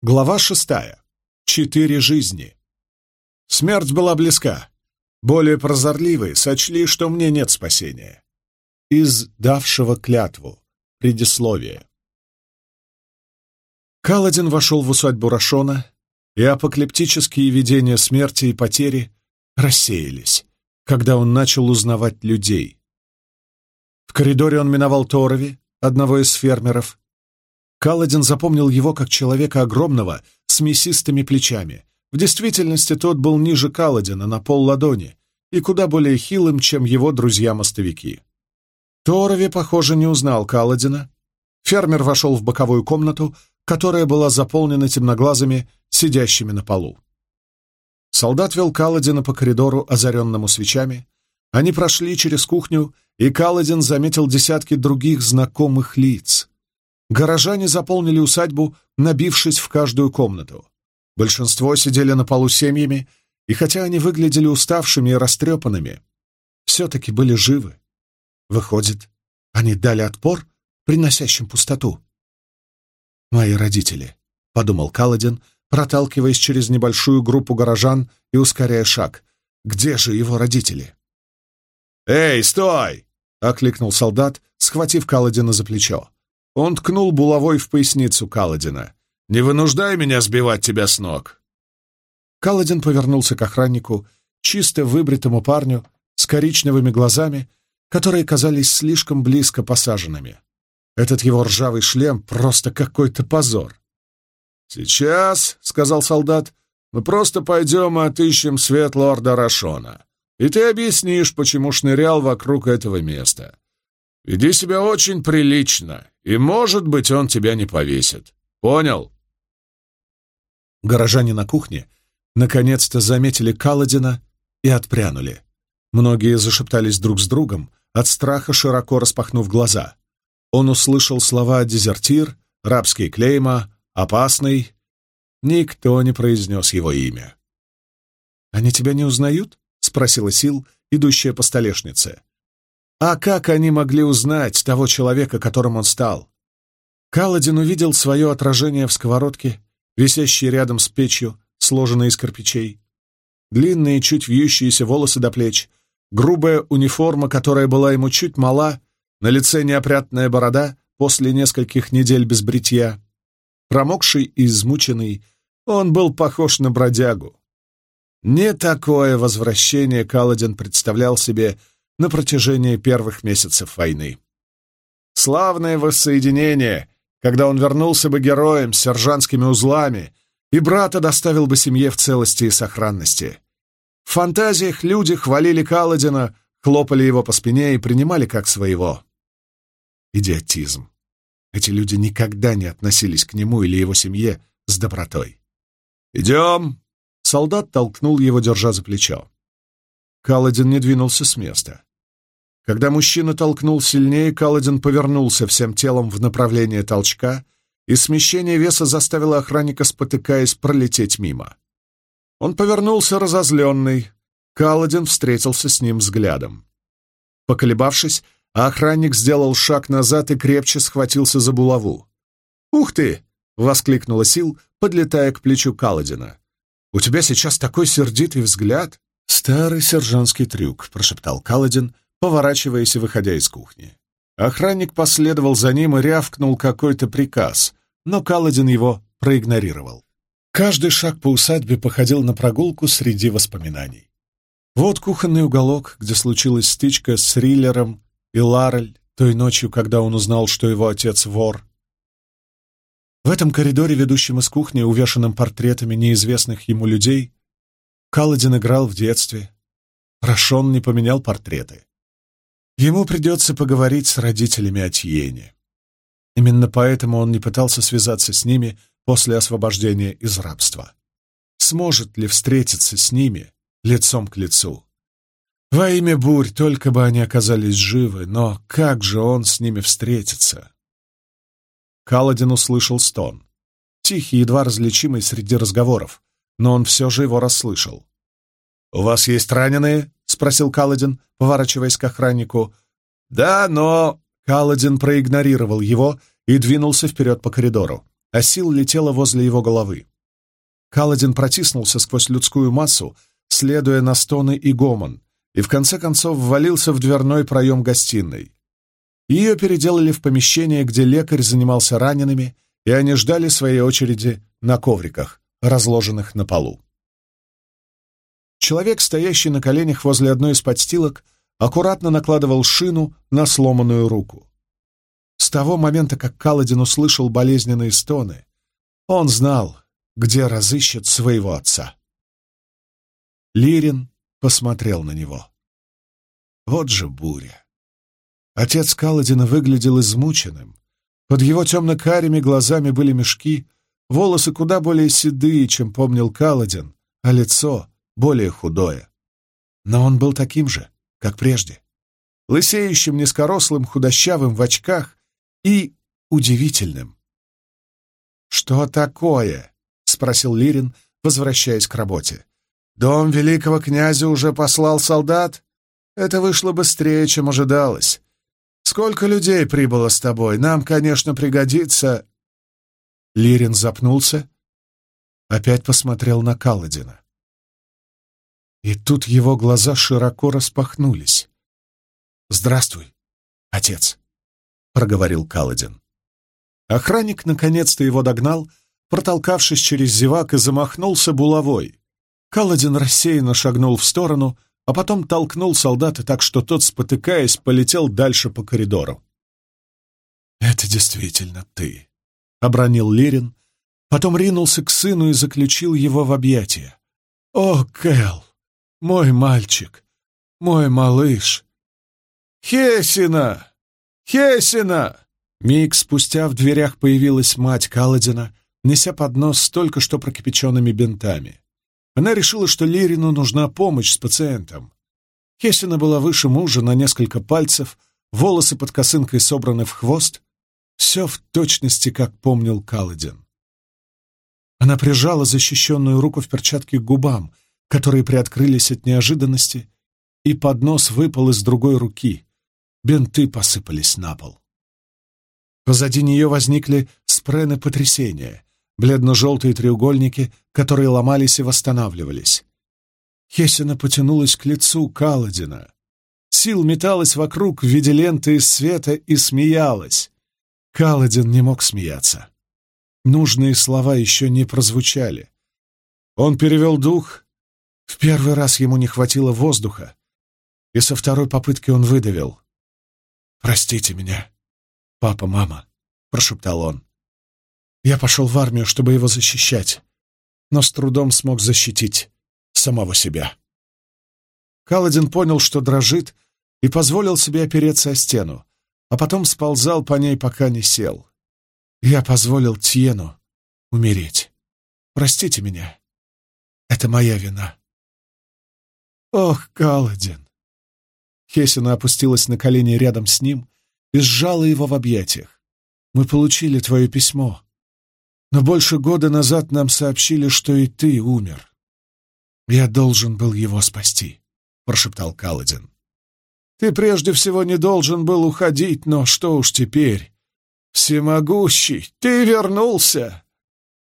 Глава шестая. Четыре жизни. Смерть была близка. Более прозорливые сочли, что мне нет спасения. Из давшего клятву. Предисловие. Каладин вошел в усадьбу Рашона, и апокалиптические видения смерти и потери рассеялись, когда он начал узнавать людей. В коридоре он миновал Торови, одного из фермеров, Каладин запомнил его как человека огромного, с мясистыми плечами. В действительности тот был ниже Каладина на пол ладони и куда более хилым, чем его друзья-мостовики. Торови, похоже, не узнал Каладина. Фермер вошел в боковую комнату, которая была заполнена темноглазыми, сидящими на полу. Солдат вел Каладина по коридору, озаренному свечами. Они прошли через кухню, и Каладин заметил десятки других знакомых лиц. Горожане заполнили усадьбу, набившись в каждую комнату. Большинство сидели на полу семьями, и хотя они выглядели уставшими и растрепанными, все-таки были живы. Выходит, они дали отпор, приносящим пустоту. «Мои родители», — подумал Каладин, проталкиваясь через небольшую группу горожан и ускоряя шаг. «Где же его родители?» «Эй, стой!» — окликнул солдат, схватив Каладина за плечо. Он ткнул булавой в поясницу Каладина. «Не вынуждай меня сбивать тебя с ног!» Каладин повернулся к охраннику, чисто выбритому парню с коричневыми глазами, которые казались слишком близко посаженными. Этот его ржавый шлем — просто какой-то позор. «Сейчас», — сказал солдат, — «мы просто пойдем и отыщем свет лорда Рашона, и ты объяснишь, почему шнырял вокруг этого места. Веди себя очень прилично, и, может быть, он тебя не повесит. Понял?» Горожане на кухне наконец-то заметили Каладина и отпрянули. Многие зашептались друг с другом, от страха широко распахнув глаза. Он услышал слова «дезертир», «рабский клейма», «опасный». Никто не произнес его имя. «Они тебя не узнают?» — спросила Сил, идущая по столешнице. А как они могли узнать того человека, которым он стал? Каладин увидел свое отражение в сковородке, висящей рядом с печью, сложенной из кирпичей. Длинные, чуть вьющиеся волосы до плеч, грубая униформа, которая была ему чуть мала, на лице неопрятная борода после нескольких недель без бритья. Промокший и измученный, он был похож на бродягу. Не такое возвращение Каладин представлял себе на протяжении первых месяцев войны. Славное воссоединение, когда он вернулся бы героем с сержантскими узлами, и брата доставил бы семье в целости и сохранности. В фантазиях люди хвалили Каладина, хлопали его по спине и принимали как своего. Идиотизм. Эти люди никогда не относились к нему или его семье с добротой. «Идем!» Солдат толкнул его, держа за плечо. Каладин не двинулся с места. Когда мужчина толкнул сильнее, Каладин повернулся всем телом в направлении толчка, и смещение веса заставило охранника, спотыкаясь, пролететь мимо. Он повернулся разозленный. Каладин встретился с ним взглядом. Поколебавшись, охранник сделал шаг назад и крепче схватился за булаву. «Ух ты!» — воскликнула Сил, подлетая к плечу Каладина. «У тебя сейчас такой сердитый взгляд!» «Старый сержантский трюк», — прошептал Каладин, поворачиваясь и выходя из кухни. Охранник последовал за ним и рявкнул какой-то приказ, но Каладин его проигнорировал. Каждый шаг по усадьбе походил на прогулку среди воспоминаний. Вот кухонный уголок, где случилась стычка с Риллером и Ларель той ночью, когда он узнал, что его отец вор. В этом коридоре, ведущем из кухни, увешанном портретами неизвестных ему людей, Каладин играл в детстве. Рашон не поменял портреты. Ему придется поговорить с родителями о Тьене. Именно поэтому он не пытался связаться с ними после освобождения из рабства. Сможет ли встретиться с ними лицом к лицу? Во имя бурь, только бы они оказались живы, но как же он с ними встретится? Каладин услышал стон. Тихий, едва различимый среди разговоров, но он все же его расслышал. «У вас есть раненые?» — спросил Каладин, поворачиваясь к охраннику. «Да, но...» Каладин проигнорировал его и двинулся вперед по коридору. а сил летела возле его головы. Каладин протиснулся сквозь людскую массу, следуя на стоны и гомон, и в конце концов ввалился в дверной проем гостиной. Ее переделали в помещение, где лекарь занимался ранеными, и они ждали своей очереди на ковриках, разложенных на полу. Человек, стоящий на коленях возле одной из подстилок, аккуратно накладывал шину на сломанную руку. С того момента, как Каладин услышал болезненные стоны, он знал, где разыщет своего отца. Лирин посмотрел на него. Вот же буря. Отец Каладина выглядел измученным. Под его темно-карими глазами были мешки, волосы куда более седые, чем помнил Каладин, а лицо более худое. Но он был таким же, как прежде. Лысеющим, низкорослым, худощавым, в очках и удивительным. «Что такое?» — спросил Лирин, возвращаясь к работе. «Дом великого князя уже послал солдат? Это вышло быстрее, чем ожидалось. Сколько людей прибыло с тобой? Нам, конечно, пригодится...» Лирин запнулся, опять посмотрел на Каладина. И тут его глаза широко распахнулись. «Здравствуй, отец», — проговорил Каладин. Охранник наконец-то его догнал, протолкавшись через зевак, и замахнулся булавой. Каладин рассеянно шагнул в сторону, а потом толкнул солдата так, что тот, спотыкаясь, полетел дальше по коридору. «Это действительно ты», — обронил Лирин, потом ринулся к сыну и заключил его в объятия. «О, Кэл! Мой мальчик! Мой малыш!» «Хесина! Хесина!» Миг спустя в дверях появилась мать Каладина, неся поднос с только что прокипяченными бинтами. Она решила, что Лирину нужна помощь с пациентом. Хесина была выше мужа на несколько пальцев, волосы под косынкой собраны в хвост. Все в точности, как помнил Каладин. Она прижала защищенную руку в перчатке к губам — которые приоткрылись от неожиданности, и поднос выпал из другой руки. Бинты посыпались на пол. Позади нее возникли спрены потрясения, бледно-желтые треугольники, которые ломались и восстанавливались. Хесина потянулась к лицу Каладина. Сил металась вокруг в виде ленты из света и смеялась. Каладин не мог смеяться. Нужные слова еще не прозвучали. Он перевел дух в первый раз ему не хватило воздуха, и со второй попытки он выдавил. «Простите меня, папа, мама», — прошептал он. «Я пошел в армию, чтобы его защищать, но с трудом смог защитить самого себя». Каладин понял, что дрожит, и позволил себе опереться о стену, а потом сползал по ней, пока не сел. «Я позволил Тьену умереть. Простите меня. Это моя вина». «Ох, Каладин!» Хесина опустилась на колени рядом с ним и сжала его в объятиях. «Мы получили твое письмо, но больше года назад нам сообщили, что и ты умер. Я должен был его спасти», — прошептал Каладин. «Ты прежде всего не должен был уходить, но что уж теперь? Всемогущий, ты вернулся!»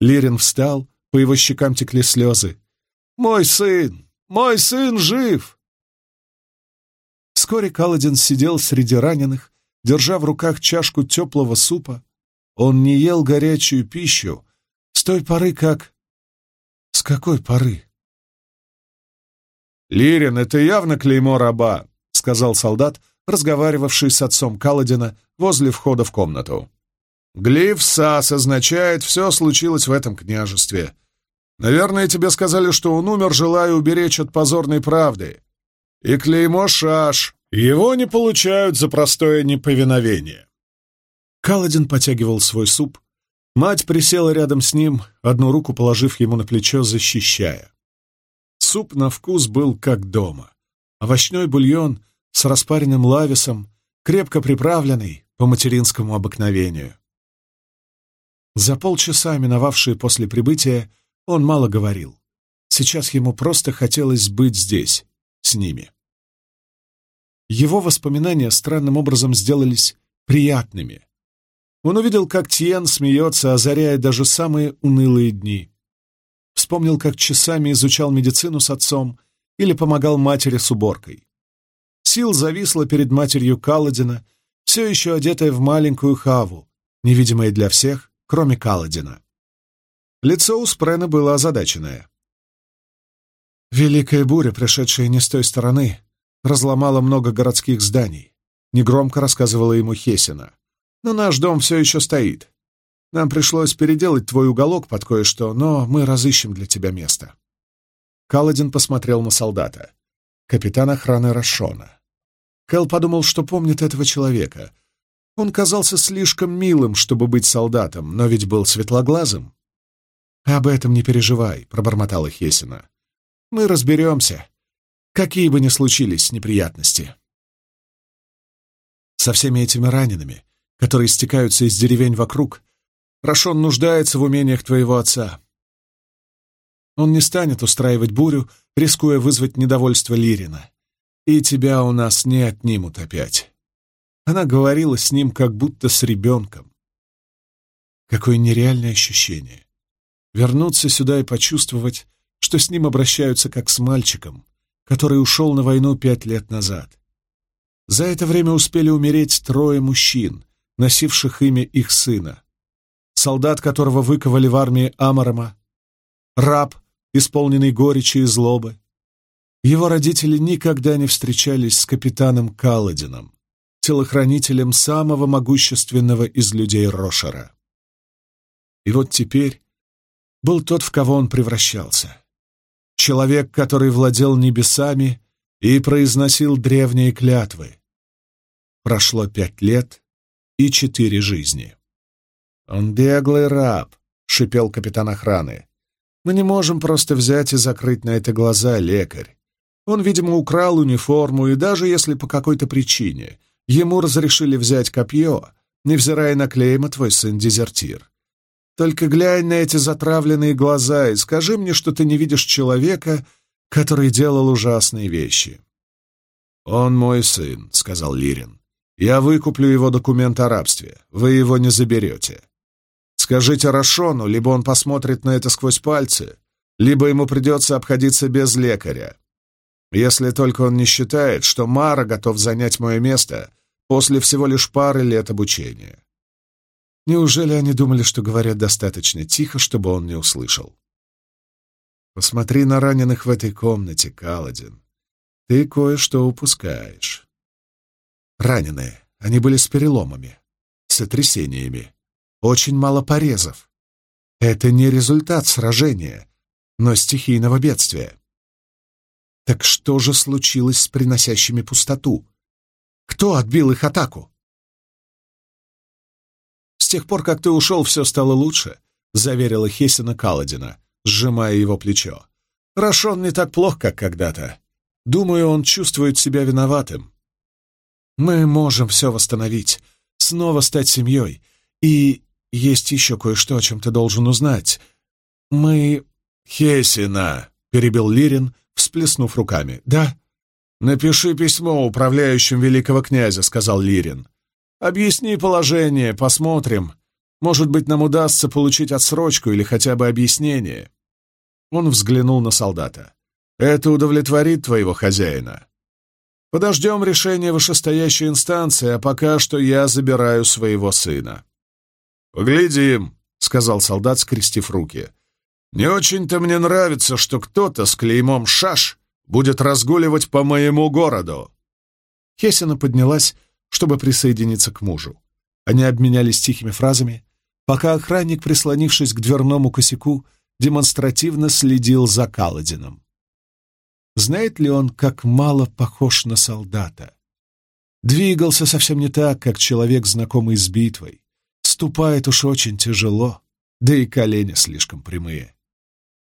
Лирин встал, по его щекам текли слезы. «Мой сын, мой сын жив!» Вскоре Каладин сидел среди раненых, держа в руках чашку теплого супа. Он не ел горячую пищу с той поры, как... С какой поры? «Лирин, это явно клеймо раба», — сказал солдат, разговаривавший с отцом Каладина возле входа в комнату. «Глиф САС означает «все случилось в этом княжестве». Наверное, тебе сказали, что он умер, желая уберечь от позорной правды. И клеймо шаш. Его не получают за простое неповиновение. Каладин потягивал свой суп. Мать присела рядом с ним, одну руку положив ему на плечо, защищая. Суп на вкус был как дома. Овощной бульон с распаренным лависом, крепко приправленный по материнскому обыкновению. За полчаса, миновавшие после прибытия, он мало говорил. Сейчас ему просто хотелось быть здесь, с ними. Его воспоминания странным образом сделались приятными. Он увидел, как Тьен смеется, озаряя даже самые унылые дни. Вспомнил, как часами изучал медицину с отцом или помогал матери с уборкой. Сил зависла перед матерью Каладина, все еще одетая в маленькую хаву, невидимая для всех, кроме Каладина. Лицо у Спрена было озадаченное. Великая буря, пришедшая не с той стороны, разломала много городских зданий. Негромко рассказывала ему Хесина. Но наш дом все еще стоит. Нам пришлось переделать твой уголок под кое-что, но мы разыщем для тебя место. Каладин посмотрел на солдата. Капитан охраны Рашона. Кэл подумал, что помнит этого человека. Он казался слишком милым, чтобы быть солдатом, но ведь был светлоглазым. «Об этом не переживай», — пробормотала Хесина. Мы разберемся, какие бы ни случились неприятности. Со всеми этими ранеными, которые стекаются из деревень вокруг, Рашон нуждается в умениях твоего отца. Он не станет устраивать бурю, рискуя вызвать недовольство Лирина. И тебя у нас не отнимут опять. Она говорила с ним, как будто с ребенком. Какое нереальное ощущение. Вернуться сюда и почувствовать, что с ним обращаются как с мальчиком, который ушел на войну пять лет назад. За это время успели умереть трое мужчин, носивших имя их сына. Солдат, которого выковали в армии Амарама, раб, исполненный горечи и злобы. Его родители никогда не встречались с капитаном Каладином, телохранителем самого могущественного из людей Рошера. И вот теперь был тот, в кого он превращался человек, который владел небесами и произносил древние клятвы. Прошло пять лет и четыре жизни. «Он беглый раб», — шипел капитан охраны. «Мы не можем просто взять и закрыть на это глаза, лекарь. Он, видимо, украл униформу, и даже если по какой-то причине ему разрешили взять копье, невзирая на клейма, твой сын дезертир. Только глянь на эти затравленные глаза и скажи мне, что ты не видишь человека, который делал ужасные вещи». «Он мой сын», — сказал Лирин. «Я выкуплю его документ о рабстве. Вы его не заберете. Скажите Рашону, либо он посмотрит на это сквозь пальцы, либо ему придется обходиться без лекаря. Если только он не считает, что Мара готов занять мое место после всего лишь пары лет обучения. Неужели они думали, что говорят достаточно тихо, чтобы он не услышал? Посмотри на раненых в этой комнате, Каладин. Ты кое-что упускаешь. Раненые. Они были с переломами, сотрясениями. Очень мало порезов. Это не результат сражения, но стихийного бедствия. Так что же случилось с приносящими пустоту? Кто отбил их атаку? «С тех пор, как ты ушел, все стало лучше», — заверила Хесина Каладина, сжимая его плечо. «Рашон не так плох, как когда-то. Думаю, он чувствует себя виноватым. Мы можем все восстановить, снова стать семьей. И есть еще кое-что, о чем ты должен узнать. Мы...» «Хесина», — перебил Лирин, всплеснув руками. «Да?» «Напиши письмо управляющим великого князя», — сказал Лирин. Объясни положение, посмотрим. Может быть, нам удастся получить отсрочку или хотя бы объяснение». Он взглянул на солдата. «Это удовлетворит твоего хозяина. Подождем решения вышестоящей инстанции, а пока что я забираю своего сына». «Поглядим», — сказал солдат, скрестив руки. «Не очень-то мне нравится, что кто-то с клеймом «Шаш» будет разгуливать по моему городу». Хесина поднялась чтобы присоединиться к мужу. Они обменялись тихими фразами, пока охранник, прислонившись к дверному косяку, демонстративно следил за Каладином. Знает ли он, как мало похож на солдата? Двигался совсем не так, как человек, знакомый с битвой. Ступает уж очень тяжело, да и колени слишком прямые.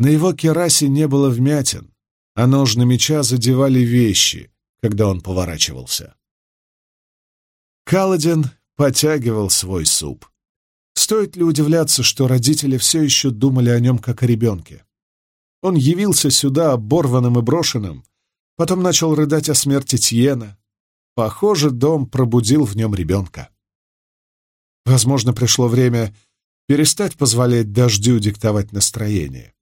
На его керасе не было вмятин, а ножны меча задевали вещи, когда он поворачивался. Каладин потягивал свой суп. Стоит ли удивляться, что родители все еще думали о нем как о ребенке? Он явился сюда оборванным и брошенным, потом начал рыдать о смерти Тьена. Похоже, дом пробудил в нем ребенка. Возможно, пришло время перестать позволять дождю диктовать настроение.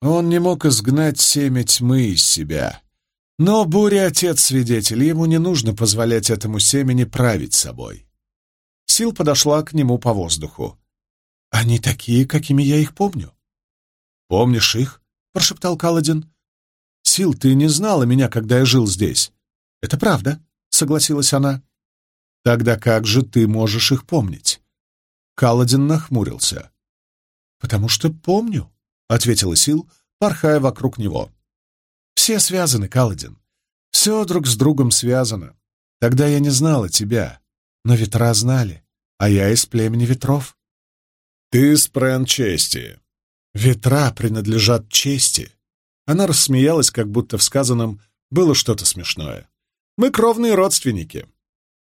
Он не мог изгнать семя тьмы из себя. Но буря — отец-свидетель, ему не нужно позволять этому семени править собой. Сил подошла к нему по воздуху. «Они такие, какими я их помню». «Помнишь их?» — прошептал Каладин. «Сил, ты не знала меня, когда я жил здесь». «Это правда», — согласилась она. «Тогда как же ты можешь их помнить?» Каладин нахмурился. «Потому что помню», — ответила Сил, порхая вокруг него. «Все связаны, Каладин. Все друг с другом связано. Тогда я не знала тебя, но ветра знали, а я из племени ветров». «Ты Прен Чести». «Ветра принадлежат чести». Она рассмеялась, как будто в сказанном было что-то смешное. «Мы кровные родственники».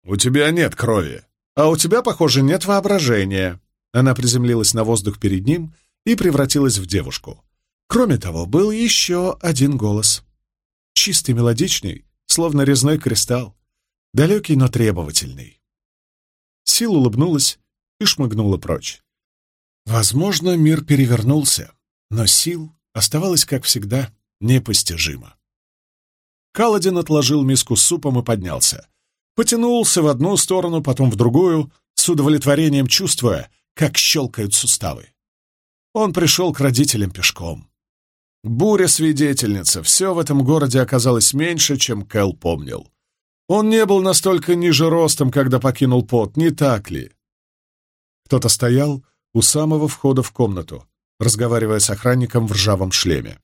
«У тебя нет крови», «А у тебя, похоже, нет воображения». Она приземлилась на воздух перед ним и превратилась в девушку. Кроме того, был еще один голос. Чистый, мелодичный, словно резной кристалл. Далекий, но требовательный. Сил улыбнулась и шмыгнула прочь. Возможно, мир перевернулся, но сил оставалось, как всегда, непостижимо. Каладин отложил миску с супом и поднялся потянулся в одну сторону, потом в другую, с удовлетворением чувствуя, как щелкают суставы. Он пришел к родителям пешком. Буря-свидетельница, все в этом городе оказалось меньше, чем Кэл помнил. Он не был настолько ниже ростом, когда покинул пот, не так ли? Кто-то стоял у самого входа в комнату, разговаривая с охранником в ржавом шлеме.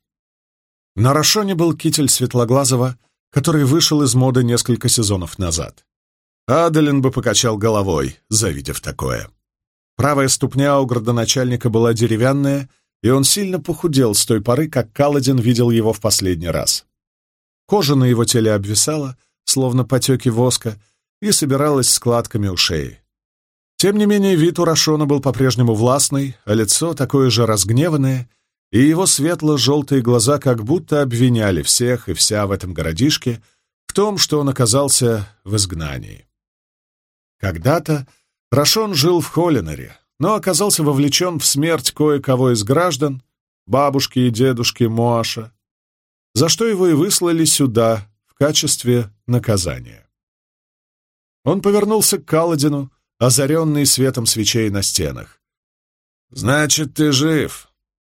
На Рошоне был китель Светлоглазого — который вышел из моды несколько сезонов назад. Адалин бы покачал головой, завидев такое. Правая ступня у градоначальника была деревянная, и он сильно похудел с той поры, как Каладин видел его в последний раз. Кожа на его теле обвисала, словно потеки воска, и собиралась складками у шеи. Тем не менее, вид у Рашона был по-прежнему властный, а лицо такое же разгневанное — и его светло-желтые глаза как будто обвиняли всех и вся в этом городишке в том, что он оказался в изгнании. Когда-то Рашон жил в Холлинере, но оказался вовлечен в смерть кое-кого из граждан, бабушки и дедушки Моаша, за что его и выслали сюда в качестве наказания. Он повернулся к Каладину, озаренный светом свечей на стенах. «Значит, ты жив»,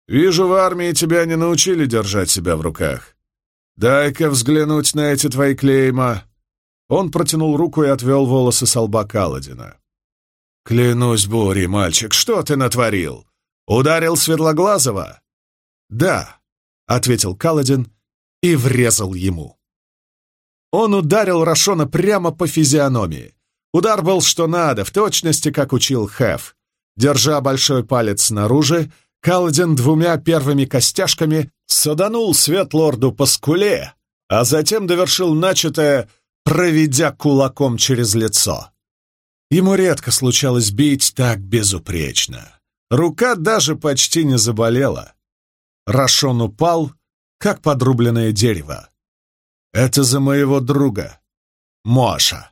Вижу, в армии тебя не научили держать себя в руках. Дай-ка взглянуть на эти твои клейма». Он протянул руку и отвел волосы с лба Каладина. «Клянусь бурей, мальчик, что ты натворил? Ударил Светлоглазого?» «Да», — ответил Каладин и врезал ему. Он ударил Рашона прямо по физиономии. Удар был что надо, в точности, как учил Хэф. Держа большой палец снаружи, Каладин двумя первыми костяшками саданул Светлорду по скуле, а затем довершил начатое, проведя кулаком через лицо. Ему редко случалось бить так безупречно. Рука даже почти не заболела. Рашон упал, как подрубленное дерево. «Это за моего друга, Моша».